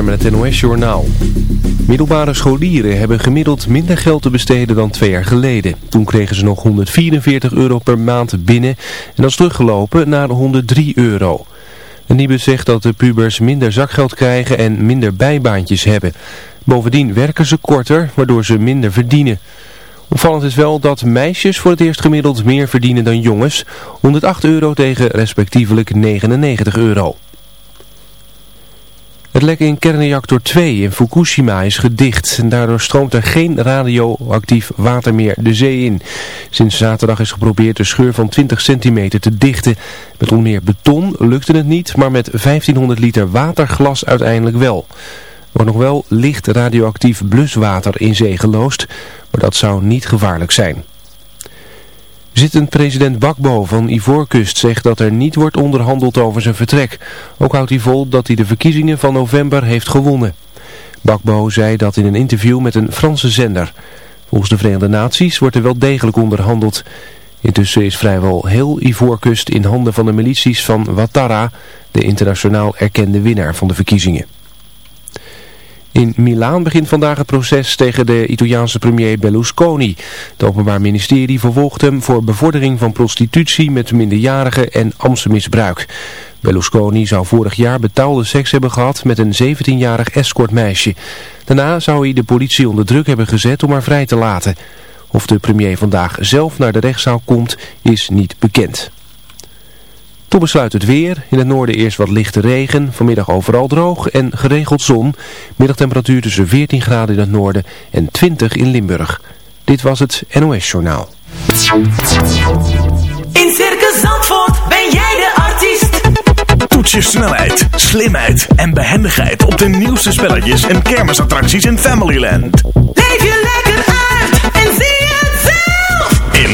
met het NOS-journaal. Middelbare scholieren hebben gemiddeld minder geld te besteden dan twee jaar geleden. Toen kregen ze nog 144 euro per maand binnen en dat is teruggelopen naar 103 euro. Een Nibus zegt dat de pubers minder zakgeld krijgen en minder bijbaantjes hebben. Bovendien werken ze korter, waardoor ze minder verdienen. Opvallend is wel dat meisjes voor het eerst gemiddeld meer verdienen dan jongens. 108 euro tegen respectievelijk 99 euro. Het lek in kernreactor 2 in Fukushima is gedicht en daardoor stroomt er geen radioactief water meer de zee in. Sinds zaterdag is geprobeerd de scheur van 20 centimeter te dichten. Met onder meer beton lukte het niet, maar met 1500 liter waterglas uiteindelijk wel. Er wordt nog wel licht radioactief bluswater in zee geloosd, maar dat zou niet gevaarlijk zijn. Zittend president Bakbo van Ivoorkust zegt dat er niet wordt onderhandeld over zijn vertrek. Ook houdt hij vol dat hij de verkiezingen van november heeft gewonnen. Bakbo zei dat in een interview met een Franse zender. Volgens de Verenigde Naties wordt er wel degelijk onderhandeld. Intussen is vrijwel heel Ivoorkust in handen van de milities van Ouattara, de internationaal erkende winnaar van de verkiezingen. In Milaan begint vandaag het proces tegen de Italiaanse premier Berlusconi. Het Openbaar Ministerie vervolgt hem voor bevordering van prostitutie met minderjarigen en ambtsmisbruik. Berlusconi zou vorig jaar betaalde seks hebben gehad met een 17-jarig escortmeisje. Daarna zou hij de politie onder druk hebben gezet om haar vrij te laten. Of de premier vandaag zelf naar de rechtszaal komt is niet bekend. Toen besluit het weer. In het noorden eerst wat lichte regen. Vanmiddag overal droog en geregeld zon. Middagtemperatuur tussen 14 graden in het noorden en 20 in Limburg. Dit was het NOS Journaal. In Circus Zandvoort ben jij de artiest. Toets je snelheid, slimheid en behendigheid op de nieuwste spelletjes en kermisattracties in Familyland.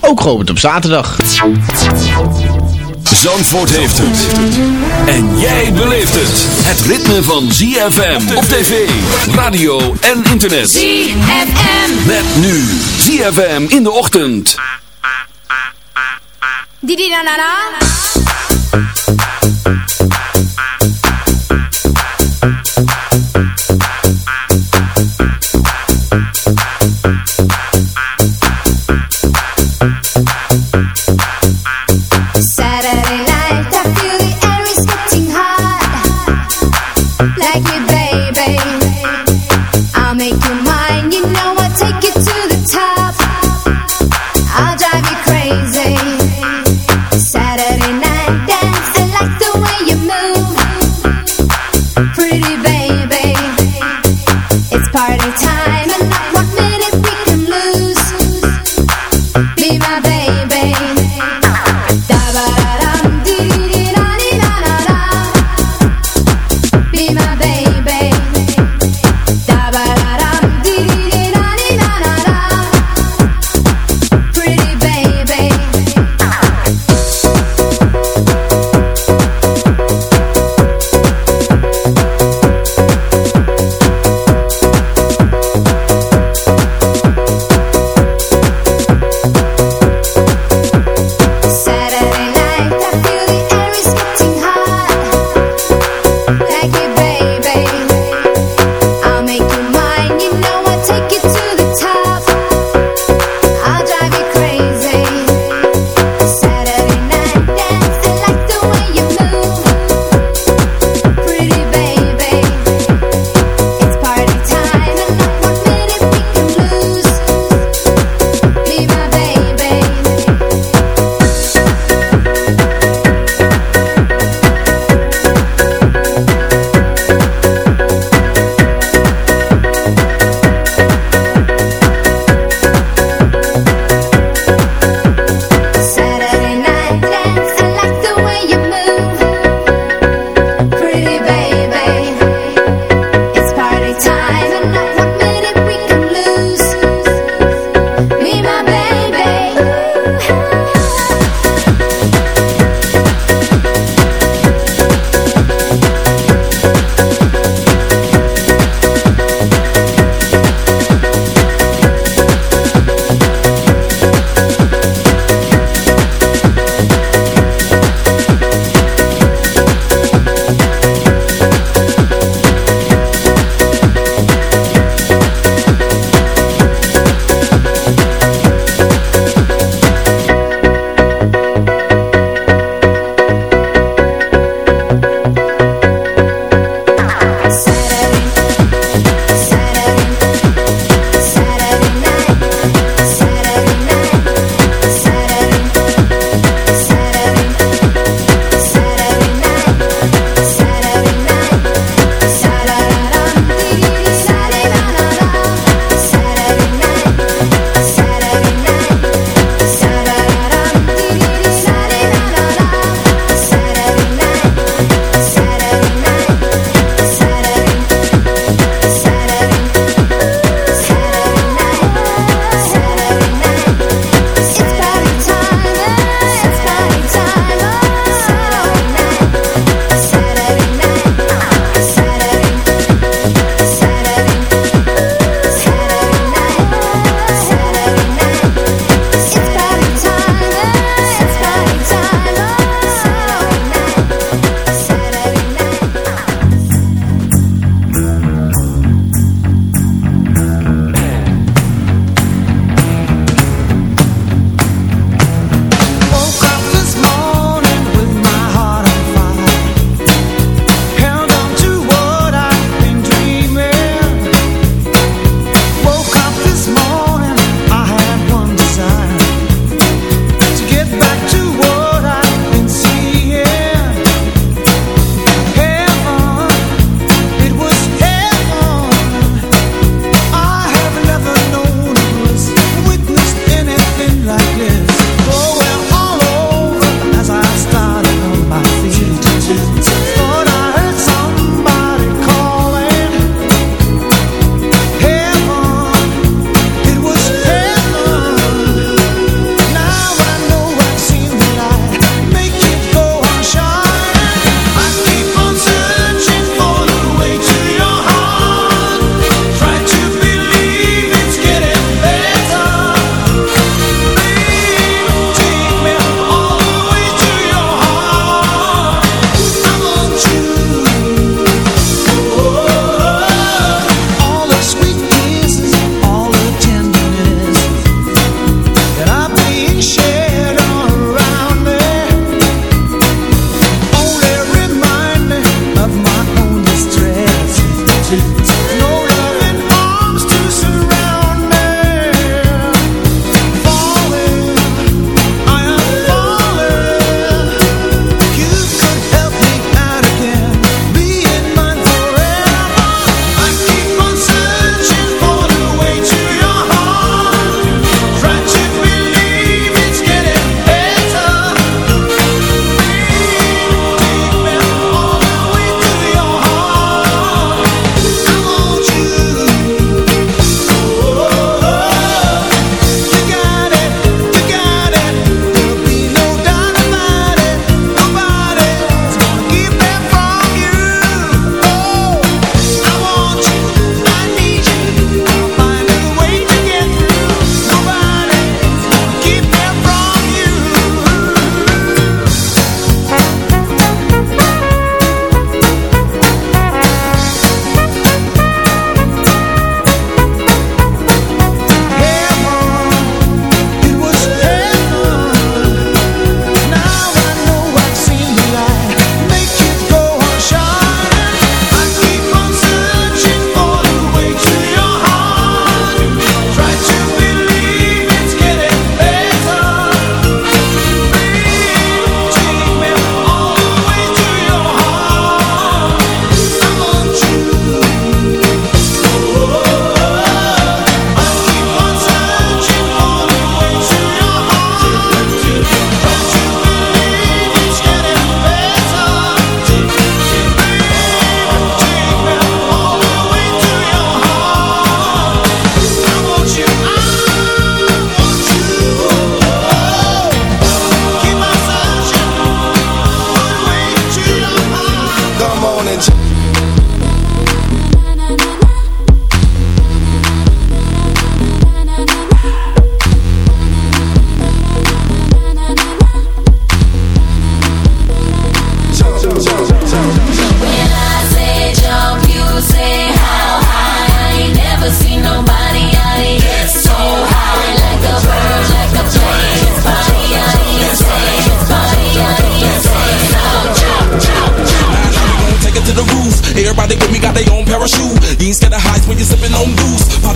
ook geopend op zaterdag. Zandvoort heeft het. En jij beleeft het. Het ritme van ZFM op tv, radio en internet. ZFM. Met nu ZFM in de ochtend. Didi na na na.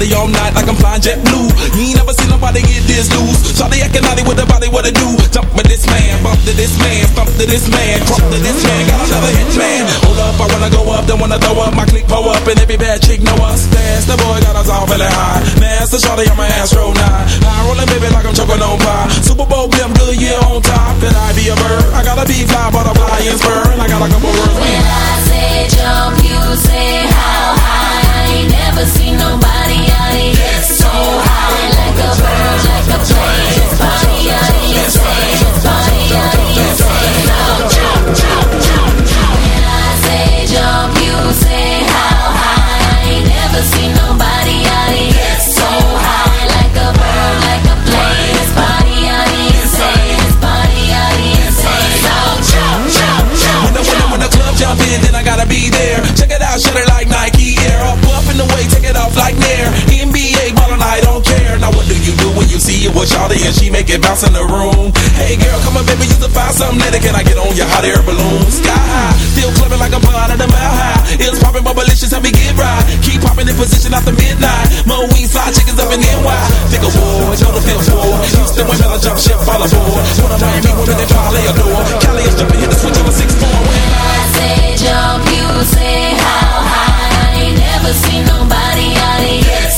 Shawty all night like I'm flying jet blue. You ain't never seen nobody get this loose. Shawty acting naughty with the body, what it do? Jump with this man, bump to this man, stomp to this man, crump to this man. Got another hit man. Hold up, I wanna go up, don't wanna throw up. My click pull up, and every bad chick know us. Fast, the boy got us all feeling high. Master Shawty on my ass, roll nine. High rolling, baby, like I'm choking on pie. Super Bowl, I'm good, yeah, on top. Could I be a bird? I gotta be fly, butterfly, and spur. I got like a couple words. When I say jump, you say how high. I ain't never seen nobody so high. Like a bird, like a plane. Jump, jump, jump. When I say jump, you say how high. I ain't never seen nobody so high. Like a bird, like a plane. Jump, jump, jump. When the, when the club jump in, then I gotta be there. Check it out, shut it with Shawty and she make it bounce in the room? Hey girl, come on baby, you can find something that can I get on your hot air balloon? Sky high, still clubbing like a blind at a mile high. It's popping, but malicious, help me get right. Keep popping in position after midnight. Mo wings, fly chickens up in NY. Think of war, go to feel for. Houston women, I jump ship, fall aboard. One of Miami women, they probably adore. Cali is jumping, hit the switch on a six four. When I say jump, you say how high. I ain't never seen nobody out here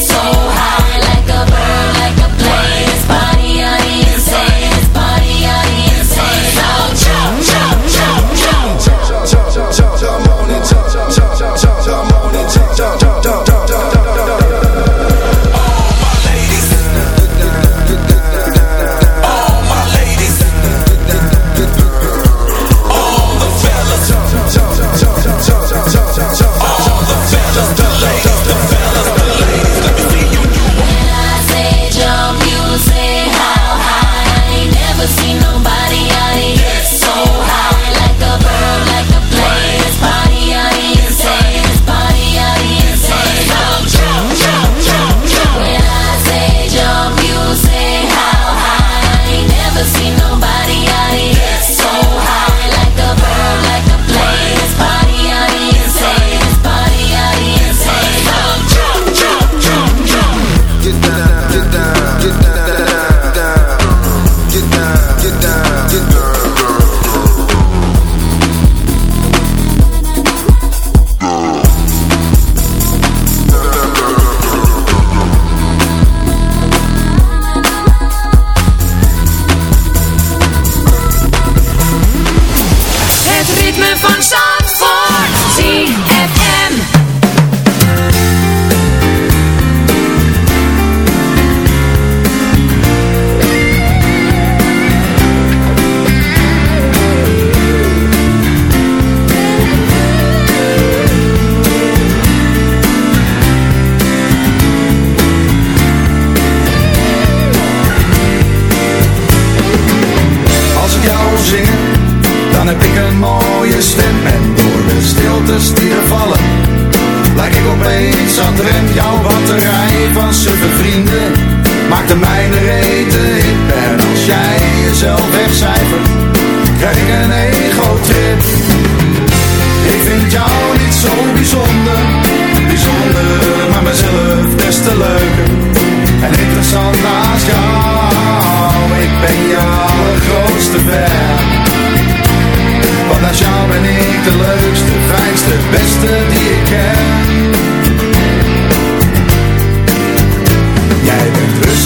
Jouw batterij van suffe vrienden, maakt de mijne rete hip En als jij jezelf wegcijfert, krijg ik een ego-trip. Ik vind jou niet zo bijzonder, bijzonder, maar mezelf des te leuker. En interessant naast jou, ik ben je allergrootste fan. Want naast jou ben ik de leukste, fijnste, beste die ik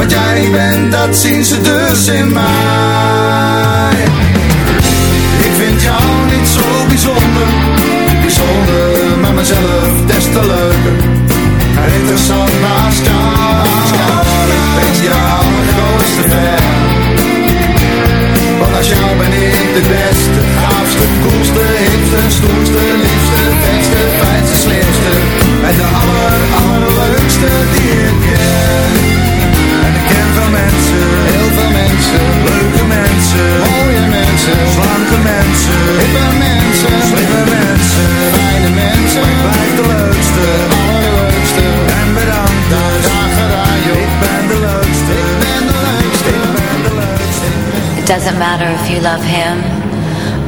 wat jij bent, dat zien ze dus in mij. Ik vind jou niet zo bijzonder, bijzonder, maar mezelf des te leuker. Interessant naast jou, ik ben jouw grootste ver? Want als jou ben ik de beste.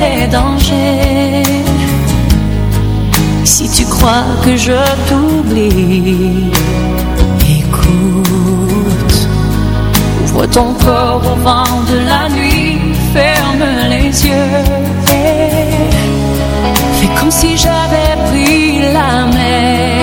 les dangers. Si tu crois que je t'oublie, écoute. Ouvre ton corps au vent de la nuit, ferme les yeux. Et fais comme si j'avais pris la mer.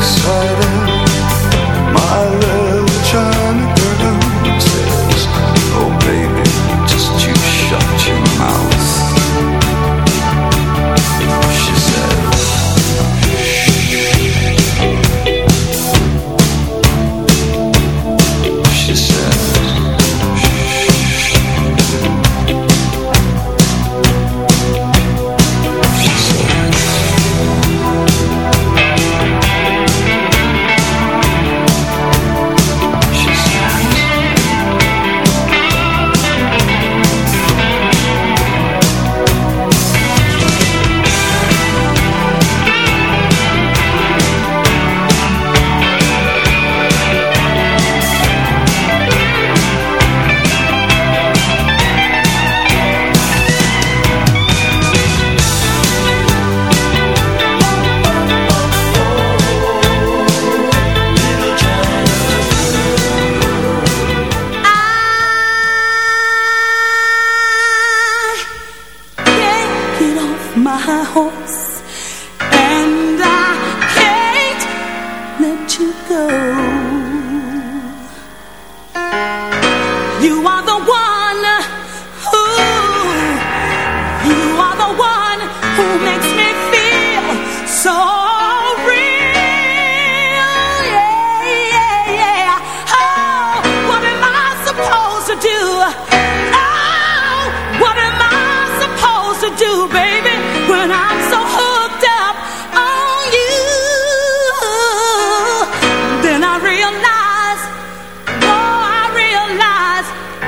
schrijven.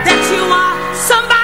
That you are somebody